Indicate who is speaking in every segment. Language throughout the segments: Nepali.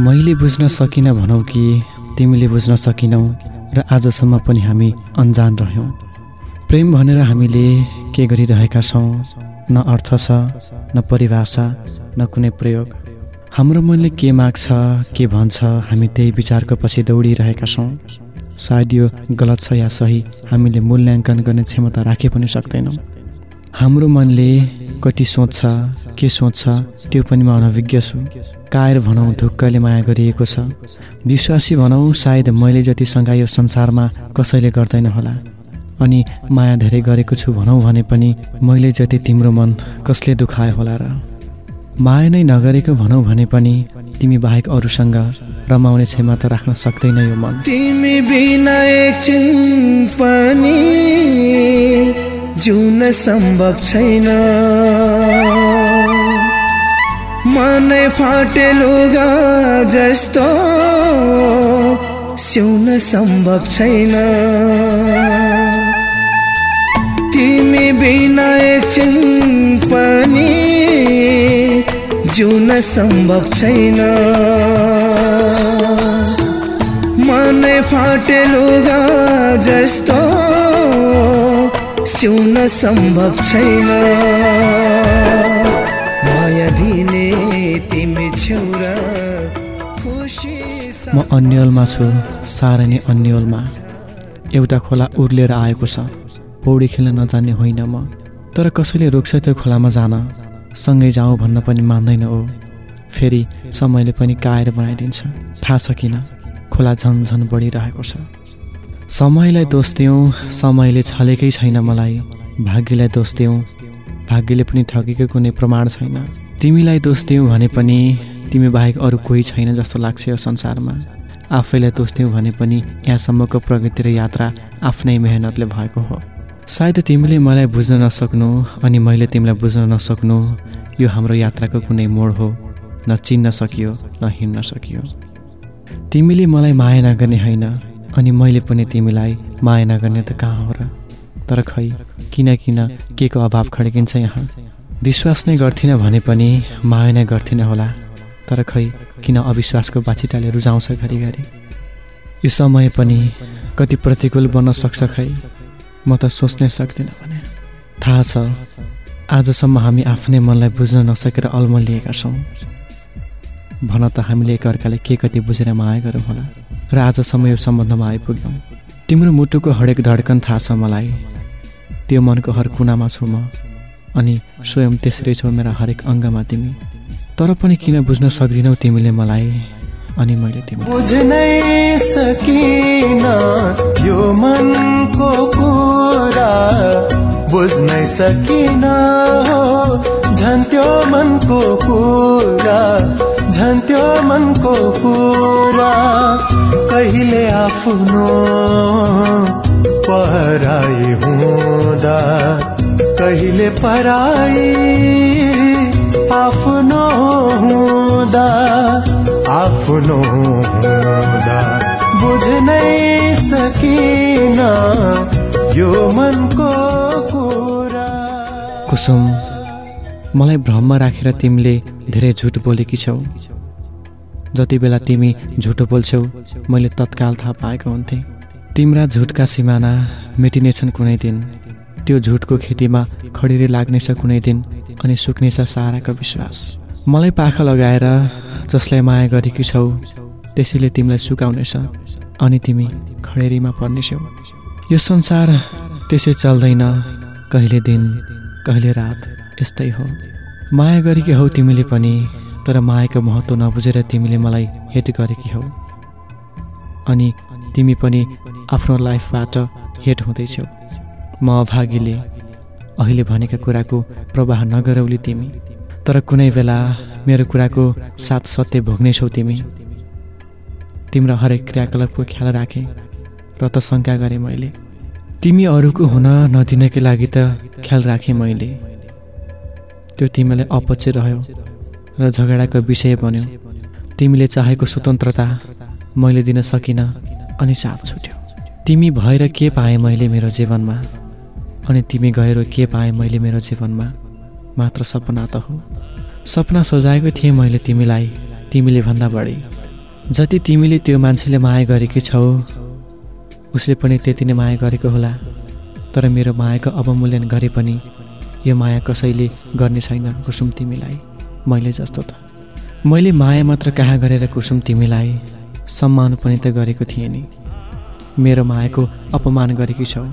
Speaker 1: मैले बुझ्न सकिनँ भनौ कि तिमीले बुझ्न सकिनौ र आजसम्म पनि हामी अन्जान रह्यौँ। प्रेम भनेर हामीले के गरिरहेका छौँ? न अर्थ छ न परिभाषा न कुनै प्रयोग। हाम्रो मनले के माग्छ के भन्छ हामी त्यही विचारको पछि दौडिरहेका छौँ। सायद यो गलत छ या सही हामीले मूल्याङ्कन गर्ने क्षमता राखे पनि सक्दैनौँ। हाम्रो मनले कति सोच्छ के सोच्छ त्यो पनि म अनभिज्ञ छु। कायर भनौँ ढुक्कले माया गरिएको छ। विश्वासी भनौँ सायद मैले जतिसँग यो संसारमा कसैले गर्दैन होला। अनि माया धेरै गरेको छु भनौँ भने पनि मैले जति तिम्रो मन कसले दुखायो होला र माया नै नगरेको भनौँ भने पनि तिमी बाहेक अरूसँग रमाउने क्षमता राख्न सक्दैन यो मन।
Speaker 2: तिमी बिना एकछिन पनि जिउन सम्भव छैन। मनै फाटे लुगा जस्तो सिउन सम्भव छैन। तिमी बिना एकछिन पनि जिउन सम्भव छैन। मनै फाटे लुगा जस्तो सिउन सम्भव छैन।
Speaker 1: म अन्यलमा छु साह्रै नै अन्यलमा। एउटा खोला उर्लेर आएको छ। पौडी खेल्न नजान्ने होइन म। तर कसैले रोक्छ त्यो खोलामा जान? सँगै जाउँ भन्न पनि मान्दैन ओ फेरि समयले पनि काएर बनाइदिन्छ। थाहा छ किन? खोला झन झन बढिरहेको छ। समयलाई दोष दिउँ समयले छलेकै छैन मलाई। भाग्यलाई दोष दिउँ। भाग्यले पनि ठगेको कुनै प्रमाण छैन। तिमीलाई दोष दिउँ भने पनि तिमी बाहेक अरू कोही छैन जस्तो लाग्छ यो संसारमा। आफैलाई दिउँ भने पनि यहाँसम्मको प्रगति र यात्रा आफ्नै मेहनतले भएको हो। सायद तिमीले मलाई बुझ्न नसक्नु अनि मैले तिमीलाई बुझ्न नसक्नु यो हाम्रो यात्राको कुनै मोड हो। न चिन्न सकियो न हिँड्न सकियो। तिमीले मलाई माया नगर्ने होइन अनि मैले पनि तिमीलाई माया नगर्ने त कहाँ हो र? तर खै किन किन के को अभाव खड्किन्छ यहाँ? विश्वास नै गर्थिनँ भने पनि माया नै गर्थिनँ होला। तर खै किन अविश्वासको बाछिटाले रुझाउँछ घरिघरि? यो समय पनि कति प्रतिकूल बन्न सक्छ खै? म त सोच्नै सक्दिनँ भने। थाहा छ आजसम्म हामी आफ्नै मनलाई बुझ्न नसकेर अल्मलिएका छौँ। भन त हामीले एकअर्काले के कति बुझेर माया गरौँ होला र आजसम्म यो सम्बन्धमा आइपुग्यौँ। तिम्रो मुटुको हरेक धड्कन थाहा छ मलाई। त्यो मनको हर कुनामा छु म अनि स्वयं त्यसरी छौ मेरा हरेक अङ्गमा तिमी। तर पनि किन बुझ्न सक्दिनौ तिमीले मलाई? अनि मैले तिमी
Speaker 2: बुझ्नै सकिन यो मनको कुरा। बुझ्नै सकिन झन् त्यो मनको कुरा। झन् त्यो मनको कुरा। कहिले आफ्नो पराई हुँदा? कहिले पराई आफ्नो हुँदा आफ्नो हुँदा बुझ्नै सकिन यो मनको कुरा।
Speaker 1: कुसुम मलाई भ्रममा राखेर तिमीले धेरै झुट बोलेकी छौ। जति बेला तिमी झुटो बोल्छौ मैले तत्काल थाहा पाएको हुन्थेँ। तिम्रा झुटका सिमाना मेटिनेछन् कुनै दिन। त्यो झुटको खेतीमा खडेरी लाग्नेछ कुनै दिन अनि सुक्नेछ साराको विश्वास। मलाई पाखा लगाएर जसलाई माया गरेकी छौ त्यसैले तिमीलाई सुकाउनेछ अनि तिमी खडेरीमा पर्नेछौ। यो संसार त्यसै चल्दैन कहिले दिन कहिले रात यस्तै हो। माया गरेकी हौ तिमीले पनि तर मायाको महत्त्व नबुझेर तिमीले मलाई हेट गरेकी हौ। अनि तिमी पनि आफ्नो लाइफबाट हेट हुँदैछौ। म अभागीले अहिले भनेका कुराको प्रवाह नगरौली तिमी। तर कुनै बेला मेरो कुराको साथ सत्य भोग्नेछौ तिमी। तिम्रो हरेक क्रियाकलापको ख्याल राखेँ र त शङ्का गरेँ मैले। तिमी अरूको हुन नदिनकै लागि त ख्याल राखेँ मैले। त्यो तिमीलाई अपच्य रह्यो र झगडाको विषय बन्यो। तिमीले चाहेको स्वतन्त्रता मैले दिन सकिनँ अनि साथ छुट्यो। तिमी भएर के पाएँ मैले मेरो जीवनमा? अनि तिमी गएर के पाएँ मैले मेरो जीवनमा? मात्र सपना त हो। सपना सजाएको थिएँ मैले तिमीलाई तिमीले भन्दा बढी। जति तिमीले त्यो मान्छेले माया गरेकी छौ उसले पनि त्यति नै माया गरेको होला। तर मेरो मायाको अवमूल्यन गरे पनि यो माया कसैले गर्ने छैन कुसुम तिमीलाई मैले जस्तो त। मैले माया मात्र कहाँ गरेर कुसुम तिमीलाई? सम्मान पनि त गरेको थिएँ नि। मेरो मायाको अपमान गरेकी छौ।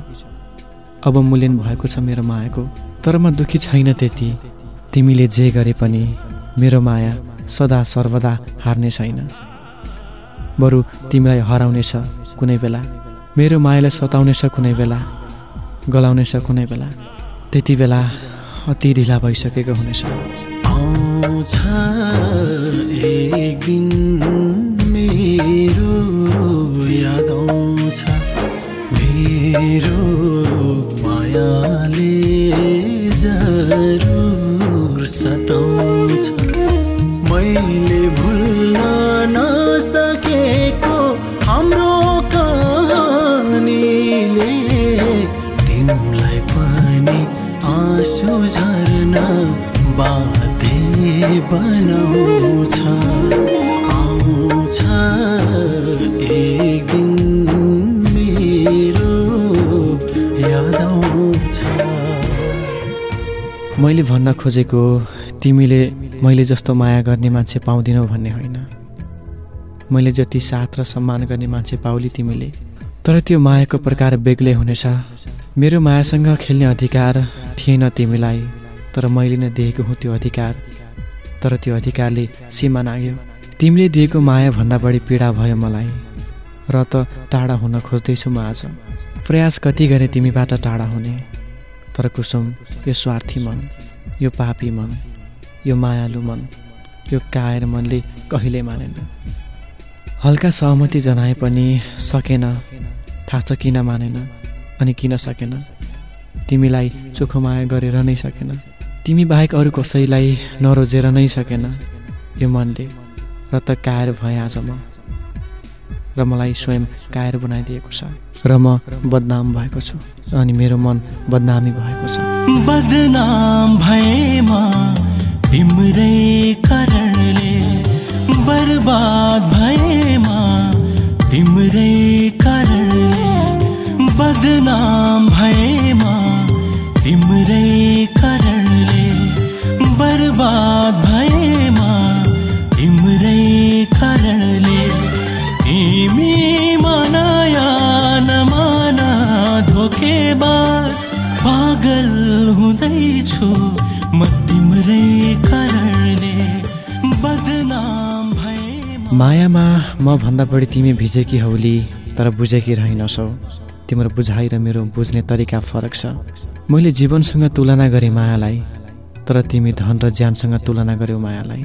Speaker 1: अवमूल्यन भएको छ मेरो मायाको। तर म दुःखी छैन त्यति। तिमीले जे गरे पनि मेरो माया सदा सर्वदा हार्ने छैन। बरु तिमीलाई हराउनेछ कुनै बेला। मेरो मायालाई सताउनेछ कुनै बेला। गलाउनेछ कुनै बेला। त्यति बेला अति ढिला भइसकेको हुनेछ।
Speaker 3: मेरो याद आउँछ। मेरो बनाउँछ। आउँछ एक दिन मेरो याद आउँछ।
Speaker 1: मैले भन्न खोजेको तिमीले मैले जस्तो माया गर्ने मान्छे पाउँदिनौ भन्ने होइन। मैले जति साथ र सम्मान गर्ने मान्छे पाउली तिमीले। तर त्यो मायाको प्रकार बेग्लै हुनेछ। मेरो मायासँग खेल्ने अधिकार थिएन तिमीलाई तर मैले नै दिएको हुँ त्यो अधिकार। तर त्यो अधिकारले सीमा नाग्यो। तिमीले दिएको मायाभन्दा बढी पीडा भयो मलाई र त टाढा हुन खोज्दैछु म आज। प्रयास कति गरे तिमीबाट टाढा हुने तर कुसुम यो स्वार्थी मन यो पापी मन यो मायालु मन यो कायर मनले कहिल्यै मानेन। हल्का सहमति जनाए पनि सकेन थाहा छ किन मानेन अनि किन सकेन। तिमीलाई चोखो माया गरेर नै सकेन। तिमी बाहेक अरू कसैलाई नरोजेर नै सकेन यो मनले र त कायर भएँ आज म र मलाई स्वयं कायर बनाइदिएको छ र म बदनाम भएको छु अनि मेरो मन बदनामी भएको छ।
Speaker 3: बदनाम भएमा कारणले बर्बाद भएमा तिम्रै कारणले बदनाम भएमा तिम्रै कारणले बर्बाद भएमा तिम्रै कारणले तिमी मनाया नमाना धोकेबाज पागल हुँदैछु म तिम्रै कारणले बदनाम भएमा
Speaker 1: मायामा म भन्दा बढी तिमी भिजेकी हौली तर बुझेकी रहेनछौ। तिम्रो बुझाइ र मेरो बुझ्ने तरिका फरक छ। मैले जीवनसँग तुलना गरेँ मायालाई। तर तिमी धन र ज्यानसँग तुलना गर्यौ मायालाई।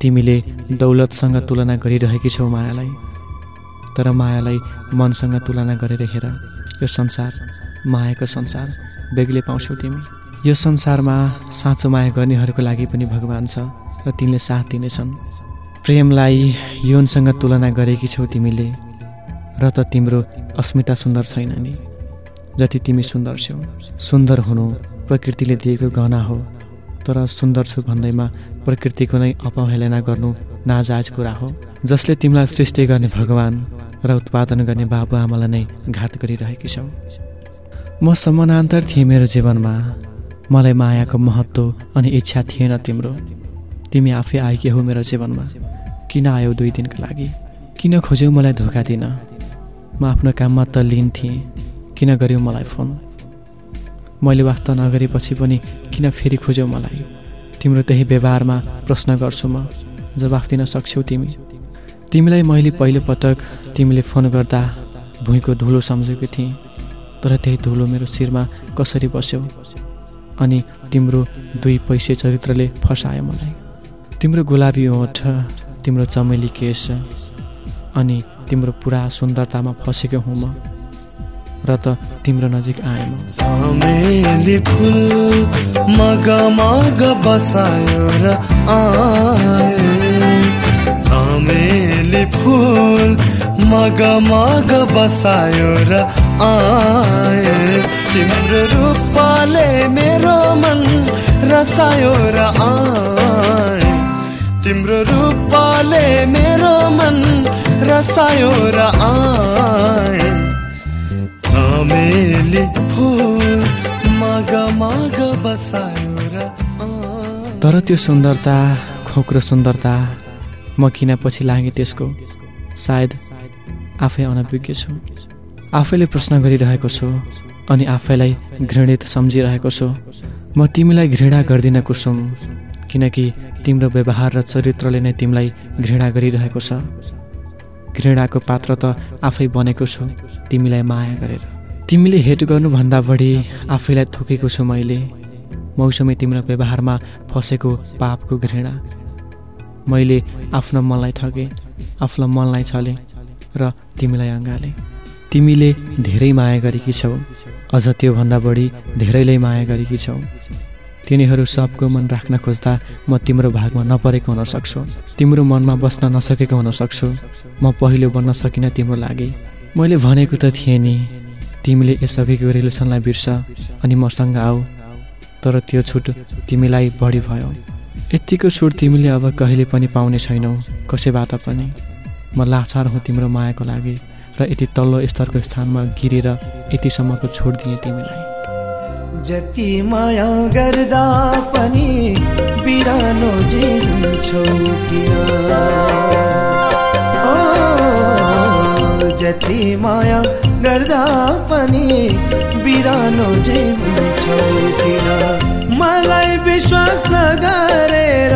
Speaker 1: तिमीले दौलतसँग तुलना गरिरहेकी छौ मायालाई। तर मायालाई मनसँग तुलना गरेर हेर यो संसार मायाको संसार बेग्लै पाउँछौ तिमी। यो संसारमा साँचो माया गर्नेहरूको लागि पनि भगवान् छ र तिनले साथ दिनेछन्। प्रेमलाई यौनसँग तुलना गरेकी छौ तिमीले र त तिम्रो अस्मिता सुन्दर छैन नि। जति तिमी सुन्दर छौ सुन्दर हुनु प्रकृतिले दिएको गहना हो। तर सुन्दर छु भन्दैमा प्रकृतिको नै अपहेलना गर्नु नाजायज कुरा हो जसले तिमीलाई सृष्टि गर्ने भगवान् र उत्पादन गर्ने बाबुआमालाई नै घात गरिरहेकी छौ। म समानान्तर थिएँ मेरो जीवनमा। मलाई मायाको महत्त्व अनि इच्छा थिएन तिम्रो। तिमी आफै आएकी हौ मेरो जीवनमा। किन आयौ दुई दिनको लागि? किन खोज्यौ मलाई धोका दिन? म आफ्नो काममा त लिन थिएँ। किन गर्यौ मलाई फोन? मैले वास्ता नगरेपछि पनि किन फेरि खोज्यौ मलाई? तिम्रो त्यही व्यवहारमा प्रश्न गर्छु म जवाफ दिन सक्छौ तिमी। तिमीलाई मैले पहिलोपटक तिमीले फोन गर्दा भुइँको धुलो सम्झेको थिएँ तर त्यही धुलो मेरो शिरमा कसरी बस्यौ? अनि तिम्रो दुई पैसे चरित्रले फसायो मलाई। तिम्रो गुलाबी ओठ तिम्रो चमेली केस अनि तिम्रो पुरा सुन्दरतामा फसेको हुँ म। र त तिम्रो नजिक आएँ म।
Speaker 3: फुल मग मग बसायो र आए। तिम्रो रूपले मेरो मन रसायो र आए।
Speaker 4: तिम्रो रूपले मेरो मन रसायो र आए। फुल मग मग
Speaker 1: तर त्यो सुन्दरता खोक्रो सुन्दरता म किन पछि लागेँ त्यसको? सायद आफै अनभिज्ञ छु। आफैले प्रश्न गरिरहेको छु अनि आफैलाई घृणित सम्झिरहेको छु। म तिमीलाई घृणा गर्दिनँ कुसुम किनकि तिम्रो व्यवहार र चरित्रले नै तिमीलाई घृणा गरिरहेको छ। घृणाको पात्र त आफै बनेको छु तिमीलाई माया गरेर। तिमीले हेट गर्नुभन्दा बढी आफैलाई थोकेको छु मैले। मौसमी तिम्रो व्यवहारमा फसेको पापको घृणा। मैले आफ्नो मनलाई ठगेँ आफ्नो मनलाई छले र तिमीलाई अँगाले। तिमीले धेरै माया गरेकी छौ अझ त्योभन्दा बढी धेरैले माया गरेकी छौ। तिनीहरू सबको मन राख्न खोज्दा म तिम्रो भागमा नपरेको हुन सक्छु। तिम्रो मनमा बस्न नसकेको हुन सक्छु। म पहिलो बन्न सकिनँ तिम्रो लागि। मैले भनेको त थिएँ नि तिमीले यसअघिको रिलेसनलाई बिर्स अनि मसँग आऊ। तर त्यो छुट तिमीलाई बढी भयो। यत्तिको छुट तिमीले अब कहिले पनि पाउने छैनौ कसैबाट पनि। म लाचार हुँ तिम्रो मायाको लागि र यति तल्लो स्तरको स्थानमा गिरेर यतिसम्मको छोड दिएँ तिमीलाई।
Speaker 2: जति माया गर्दा पनि बिरानो किन? जति माया पनि बिरानो जे हुन्छौ किन? मलाई विश्वास नगरेर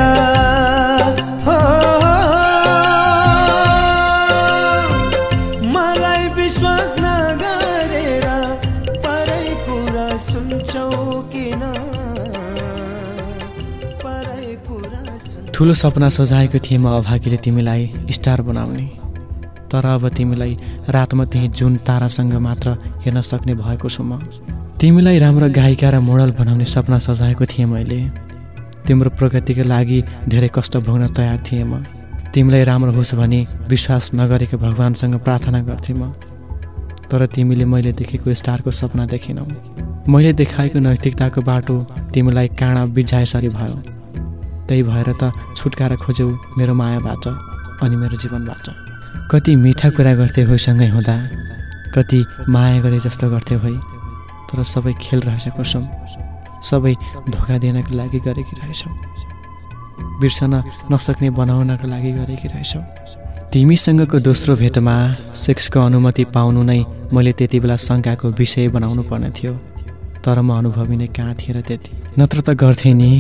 Speaker 2: मलाई विश्वास नगरेर परै कुरा सुन्छौ किन? परै कुरा
Speaker 1: ठुलो सपना सजाएको थिएँ म अभागीले तिमीलाई स्टार बनाउने। तर अब तिमीलाई रातमा त्यही जुन तारासँग मात्र हेर्न सक्ने भएको छु म। तिमीलाई राम्रो गायिका र मोडल बनाउने सपना सजाएको थिएँ मैले। तिम्रो प्रगतिको लागि धेरै कष्ट भोग्न तयार थिएँ म। तिमीलाई राम्रो होस् भनी विश्वास नगरेको भगवान्सँग प्रार्थना गर्थेँ म। तर तिमीले मैले देखेको स्टारको सपना देखेनौ। मैले देखाएको नैतिकताको बाटो तिमीलाई काँडा बिझाएसरी भयो। त्यही भएर त छुटकारा खोज्यौ मेरो मायाबाट अनि मेरो जीवनबाट। कति मिठा कुरा गर्थे होइसँगै हुँदा। कति माया गरे जस्तो गर्थे होइ तर सबै खेल रहेछ कुसुम सबै धोका दिनको लागि गरेकी रहेछौ। बिर्सन नसक्ने बनाउनको लागि गरेकी रहेछौ। तिमीसँगको दोस्रो भेटमा सेक्सको अनुमति पाउनु नै मैले त्यति बेला शङ्काको विषय बनाउनु पर्ने थियो। तर म अनुभवी नै कहाँ थिएँ र त्यति? नत्र त गर्थेँ नि।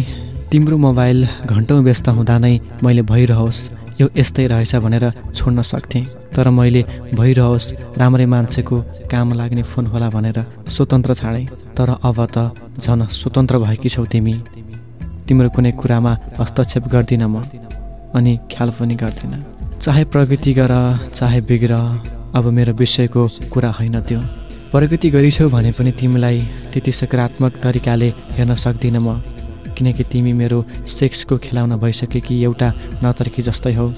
Speaker 1: तिम्रो मोबाइल घन्टौँ व्यस्त हुँदा नै मैले भइरहोस्। यो यस्तै रहेछ भनेर छोड्न सक्थेँ। तर मैले भइरहोस् राम्रै मान्छेको काम लाग्ने फोन होला भनेर स्वतन्त्र छाडेँ। तर अब त झन स्वतन्त्र भएकी छौ तिमी। तिम्रो कुनै कुरामा हस्तक्षेप गर्दिनँ म अनि ख्याल पनि गर्दिनँ। चाहे प्रगति गर चाहे बिग्र अब मेरो विषयको कुरा होइन त्यो। प्रगति गरिछौ भने पनि तिमीलाई त्यति सकारात्मक तरिकाले हेर्न सक्दिनँ म। किनकि तिमी मेरो सेक्सको खेलाउन भइसकेकी एउटा नतर्की जस्तै हौ।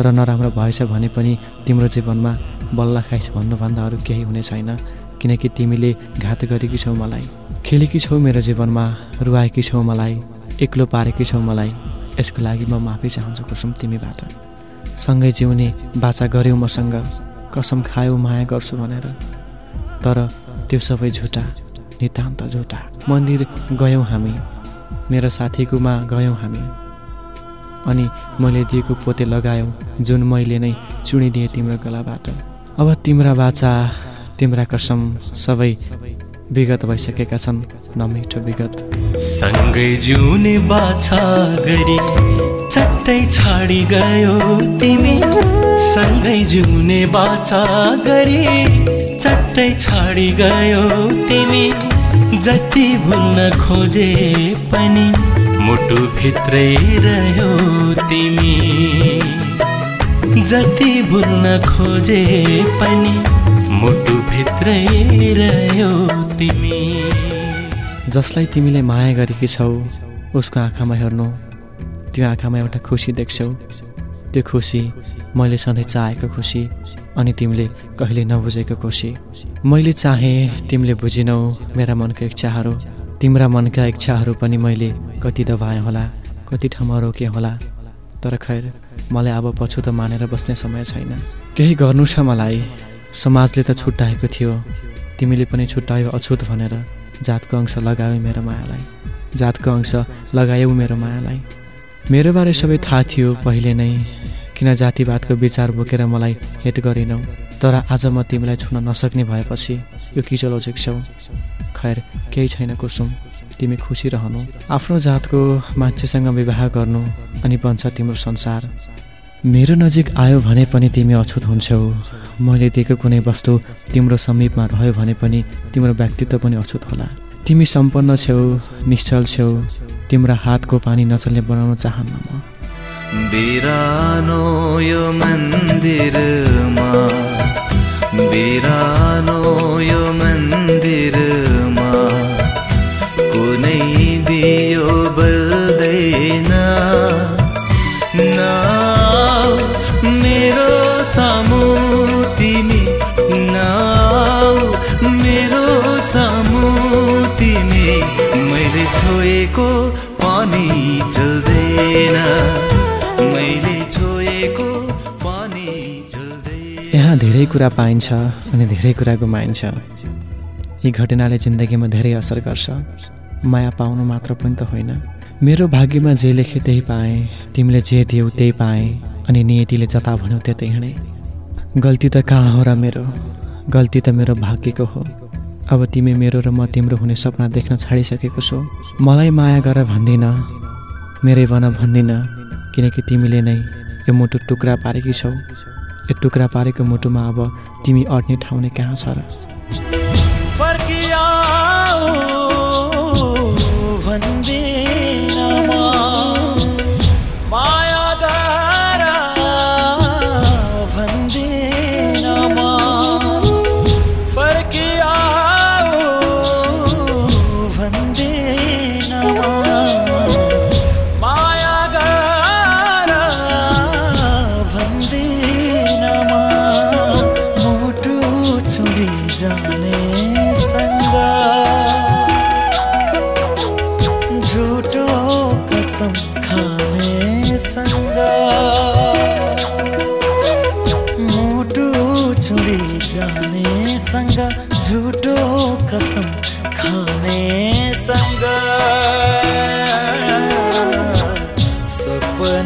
Speaker 1: र नराम्रो भएछ भने पनि तिम्रो जीवनमा बल्ल खाइस भन्नुभन्दा अरू केही हुने छैन किनकि तिमीले घात गरेकी छौ मलाई। खेलेकी छौ मेरो जीवनमा रुवाएकी छौ मलाई एक्लो पारेकी छौ मलाई। यसको लागि म माफी चाहन्छु कुसुम तिमीबाट। सँगै जिउने बाचा गऱ्यौ मसँग कसम खायौ माया गर्छु भनेर। तर त्यो सबै झुटा नितान्त झुटा। मन्दिर गयौँ हामी। मेरो साथीकोमा गयौँ हामी। अनि मैले दिएको पोते लगायौँ जुन मैले नै चुनिदिएँ तिम्रो गलाबाट। अब तिम्रा बाचा तिम्रा कसम सबै विगत भइसकेका छन् नमिठो विगत।
Speaker 5: सँगै जिउने बाछा गरी चट्टै छाडी गयो तिमी। सँगै जिउने बाछा गरी चट्टै छाडी गयो तिमी। जति भुल्न खोजे पनि मुटु भित्रै रह्यो तिमी। जति भुल्न खोजे पनि मुटु भित्रै रह्यो तिमी।
Speaker 1: जसलाई तिमीले माया गरेकी छौ उसको आँखामा हेर्नु त्यो आँखामा एउटा खुसी देख्छौ। त्यो खुसी मैले सधैँ चाहेको खुसी अनि तिमीले कहिले नबुझेको खुसी। मैले चाहेँ तिमीले बुझिनौ मेरा मनका इच्छाहरू तिम्रा मनका इच्छाहरू पनि मैले कति दबाएँ होला कति ठाउँमा रोकेँ होला। तर खैर मलाई अब पछुतो मानेर बस्ने समय छैन। केही गर्नु छ मलाई। समाजले त छुट्याएको थियो। तिमीले पनि छुट्यायो अछुत भनेर जातको अंश लगायौ मेरो मायालाई। जातको अंश लगायौ मेरो मायालाई। मेरो बारे सबै थाहा थियो पहिले नै। किन जातिवादको विचार बोकेर मलाई हेट गरेनौ? तर आज म तिमीलाई छुन नसक्ने भएपछि यो किचलो झिक्छौ खैर केही छैन कुसुम तिमी खुसी रहनु। आफ्नो जातको मान्छेसँग विवाह गर्नु अनि बन्छ तिम्रो संसार। मेरो नजिक आयो भने पनि तिमी अछुत हुन्छौ। मैले दिएको कुनै वस्तु तिम्रो समीपमा रह्यो भने पनि तिम्रो व्यक्तित्व पनि अछुत होला। तिमी सम्पन्न छेउ निश्चल छेउ तिम्रा हातको पानी नचल्ने बनाउन चाहन्न म।
Speaker 3: बिरानो यो मन्दिरमा। बिरानो यो मन्दिरमा। कुनै दियो बल्दैन। नाउ मेरो सामु तिमी नाउ मेरो सामु तिमी मैले छोएको पानी चल्दैन।
Speaker 1: यहाँ धेरै कुरा पाइन्छ अनि धेरै कुरा गुमाइन्छ यी घटनाले जिन्दगीमा धेरै असर गर्छ। माया पाउनु मात्र पनि त होइन। मेरो भाग्यमा जे लेखे त्यही पाएँ। तिमीले जे दियौ त्यही पाएँ। अनि नियतिले जता भन्यौ त्यतै हिँडेँ। गल्ती त कहाँ हो र मेरो? गल्ती त मेरो भाग्यको हो। अब तिमी मेरो र म तिम्रो हुने सपना देख्न छाडिसकेको छु। मलाई माया गर भन्दिनँ। मेरै बन भन्दिनँ। किनकि तिमीले नै यो मुटु टुक्रा पारेकी छौ। यो टुक्रा पारेको मुटुमा अब तिमी अट्ने ठाउँ नै कहाँ छ र?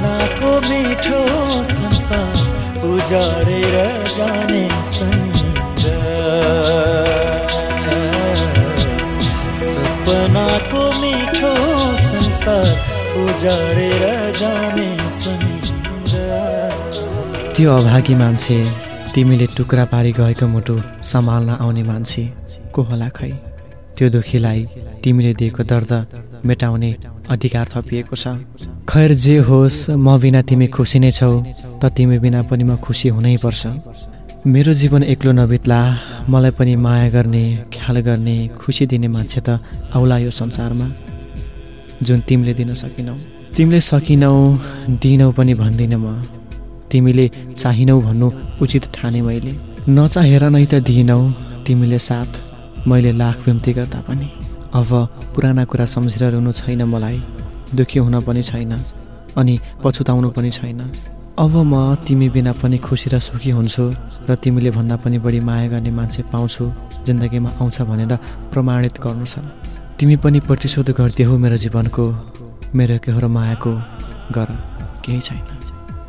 Speaker 3: सपनाको मिठो संसार उजाडेर जाने सपनाको मिठो संसार उजाडेर जाने
Speaker 1: त्यो अभागी मान्छे तिमीले टुक्रा पारी गएको मुटु सम्हाल्न आउने मान्छे को होला खै? त्यो दुखीलाई तिमीले दिएको दर्द मेटाउने अधिकार थपिएको छ। खैर जे होस् म बिना तिमी खुसी नै छौ त तिमी बिना पनि म खुसी हुनै पर्छ। मेरो जीवन एक्लो नबित्ला मलाई पनि माया गर्ने ख्याल गर्ने खुसी दिने मान्छे त आउला यो संसारमा। जुन तिमीले दिन सकिनौ। तिमीले सकिनौ दिनौ पनि भन्दिनँ म। तिमीले चाहिनौ भन्नु उचित ठाने मैले। नचाहेर नै त दिइनौ तिमीले साथ मैले लाख बिन्ती गर्दा पनि अब पुराना कुरा सम्झेर रुनु छैन मलाई। दुःखी हुन पनि छैन अनि पछुताउनु पनि छैन। अब म तिमी बिना पनि खुसी र सुखी हुन्छु र तिमीले भन्दा पनि बढी माया गर्ने मान्छे पाउँछु जिन्दगीमा आउँछ भनेर प्रमाणित गर्नु छ। तिमी पनि प्रतिशोध गरिदियौ मेरो जीवनको मेरो के हो र मायाको गर केही छैन।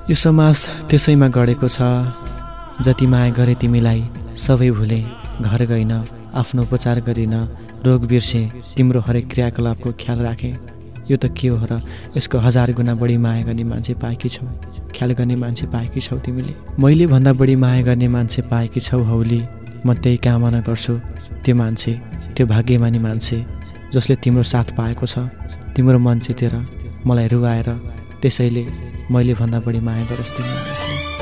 Speaker 1: यो समाज त्यसैमा गढेको छ जति माया गरे तिमीलाई सबै भुले घर गइन। आफ्नो उपचार गरिन रोग बिर्से तिम्रो हरेक क्रियाकलापको ख्याल राखे। यो त के हो र यसको हजार गुणा बढी माया गर्ने मान्छे पाएकी छौ? ख्याल गर्ने मान्छे पाएकी छौ तिमीले? मैले भन्दा बढी माया गर्ने मान्छे पाएकी छौ हौली। म त्यही कामना गर्छु त्यो मान्छे त्यो भाग्यमानी मान्छे जसले तिम्रो साथ पाएको छ। तिम्रो मन चितेर मलाई रुवाएर त्यसैले मैले भन्दा बढी माया गरोस् तिमीलाई।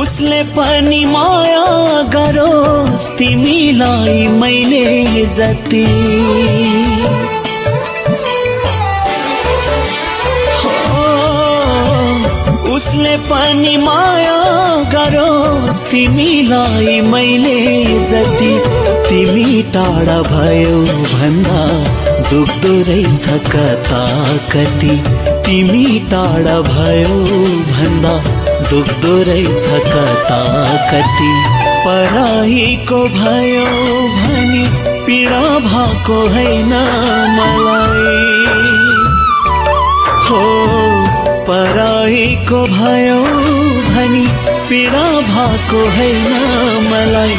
Speaker 3: उसले पनि माया गरोस् तिमीलाई मैले जति। उसले पनि माया गरोस् तिमीलाई मैले जति। तिमी टाढा भयो भन्दा दुख्दो रहेछ कता कति। तिमी टाढा भयो भन्दा दुख्दो रहेछ कता कति? पराईको भयो भनी पीडा भएको होइन मलाई। हो पराईको भयो भनी पीडा भएको होइन मलाई।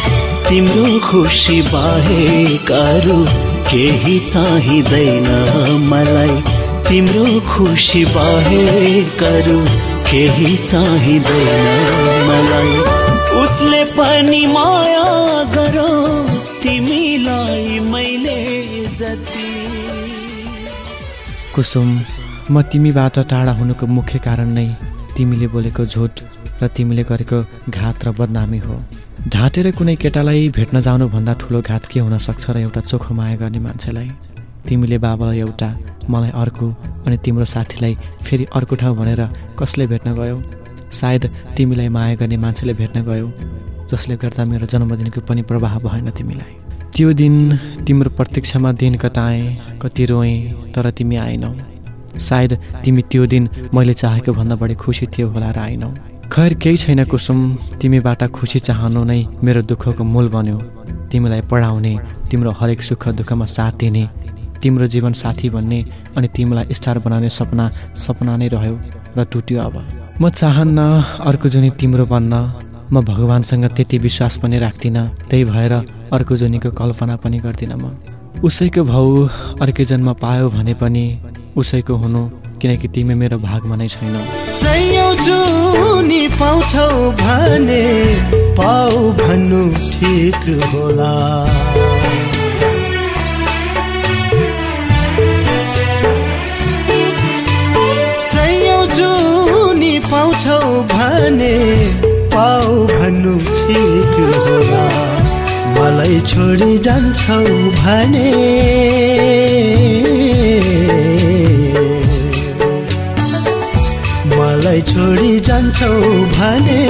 Speaker 3: तिम्रो खुसी बाहेक अरू केही चाहिँदैन मलाई। तिम्रो खुसी बाहेक अरू केही चाहिँदैन मलाई। उसले पनि माया गरोस् तिमीलाई मैले जति।
Speaker 1: कुसुम म तिमीबाट टाढा हुनुको मुख्य कारण नै तिमीले बोलेको झुट र तिमीले गरेको घात र बदनामी हो। ढाँटेर कुनै केटालाई भेट्न जानुभन्दा ठुलो घात के हुन सक्छ र एउटा चोखो माया गर्ने मान्छेलाई? तिमीले बाबालाई एउटा मलाई अर्को अनि तिम्रो साथीलाई फेरि अर्को ठाउँ भनेर कसले भेट्न गयो? सायद तिमीलाई माया गर्ने मान्छेले भेट्न गयो जसले गर्दा मेरो जन्मदिनको पनि प्रभाव भएन तिमीलाई। त्यो दिन तिम्रो प्रतीक्षामा दिन कटाएँ कति रोएँ तर तिमी आएनौ। सायद तिमी त्यो दिन मैले चाहेको भन्दा बढी खुसी थियो होला र आएनौ। खैर केही छैन कुसुम तिमीबाट खुसी चाहनु नै मेरो दुःखको मूल बन्यो। तिमीलाई पढाउने तिम्रो हरेक सुख दुःखमा साथ दिने तिम्रो जीवन साथी भन्ने अनि तिमीलाई स्टार बनाउने सपना सपना नै रह्यो र टुट्यो अब। म चाहन्न अर्को जुनी तिम्रो बन्न। म भगवान्सँग त्यति विश्वास पनि राख्दिनँ त्यही भएर अर्को जुनीको कल्पना पनि गर्दिनँ म। उसैको भाउ अर्कै जन्म पायो भने पनि उसैको हुनु किनकि तिमी मेरो भागमा नै छैनौ।
Speaker 2: भने पाउ भन्नु ठिक होला। पाउँछौ भने पाउ भन्नु ठिक होला। मलाई छोडी जान्छौ भने। मलाई छोडी जान्छौ भने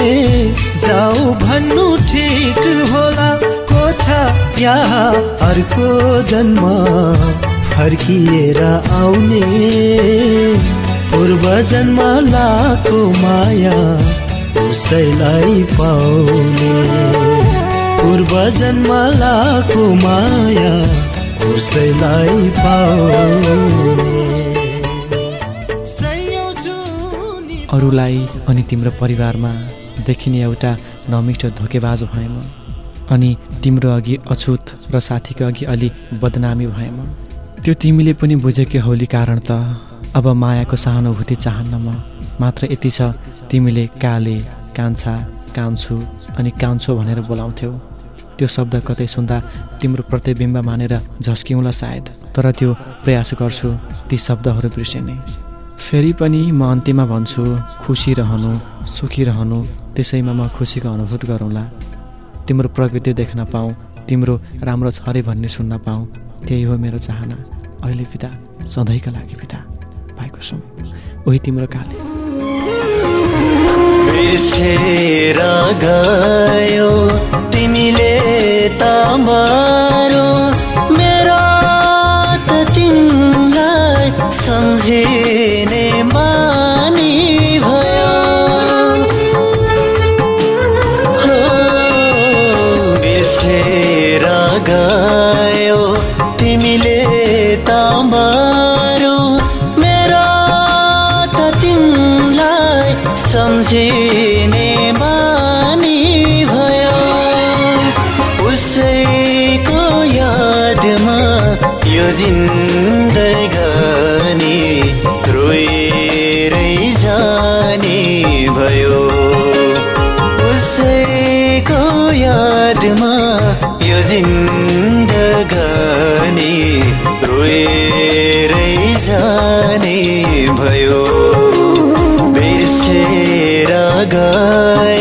Speaker 2: जाऊ भन्नु ठिक होला। को छ यहाँ अर्को जन्म? फर्किएर आउने। पूर्व जन्म लाको माया उसैलाई पाउने। पूर्व जन्म लाको माया उसैलाई पाउने।
Speaker 1: अरूलाई अनि तिम्रो परिवारमा देखिने एउटा नमिठो धोकेबाज भएँ म। अनि तिम्रो अघि अछुत र साथीको अघि अलि बदनामी भएँ म। त्यो तिमीले पनि बुझेकै होली कारण त अब मायाको सहानुभूति म मात्र यति छ तिमीले काले कान्छा कान्छु अनि कान्छो भनेर बोलाउँथ्यौ। त्यो शब्द कतै सुन्दा तिम्रो प्रतिबिम्ब मानेर झस्किउँला सायद तर त्यो प्रयास गर्छु ती शब्दहरू बिर्सिने। फेरि पनि म अन्त्यमा भन्छु खुसी रहनु सुखी रहनु त्यसैमा म खुसीको अनुभूत गरौँला। तिम्रो प्रकृति देख्न पाऊँ तिम्रो राम्रो छ अरे भन्ने सुन्न पाऊँ त्यही हो मेरो चाहना। अहिले पिता सधैँका लागि पिता भएको छौँ उही तिम्रो काले।
Speaker 3: गयो तिमीले त मारो। मेरो त तिमीलाई सम्झिने बानी भयो सम्झिने बानी भयो। उसैको यादमा यो जिन्दगानी गए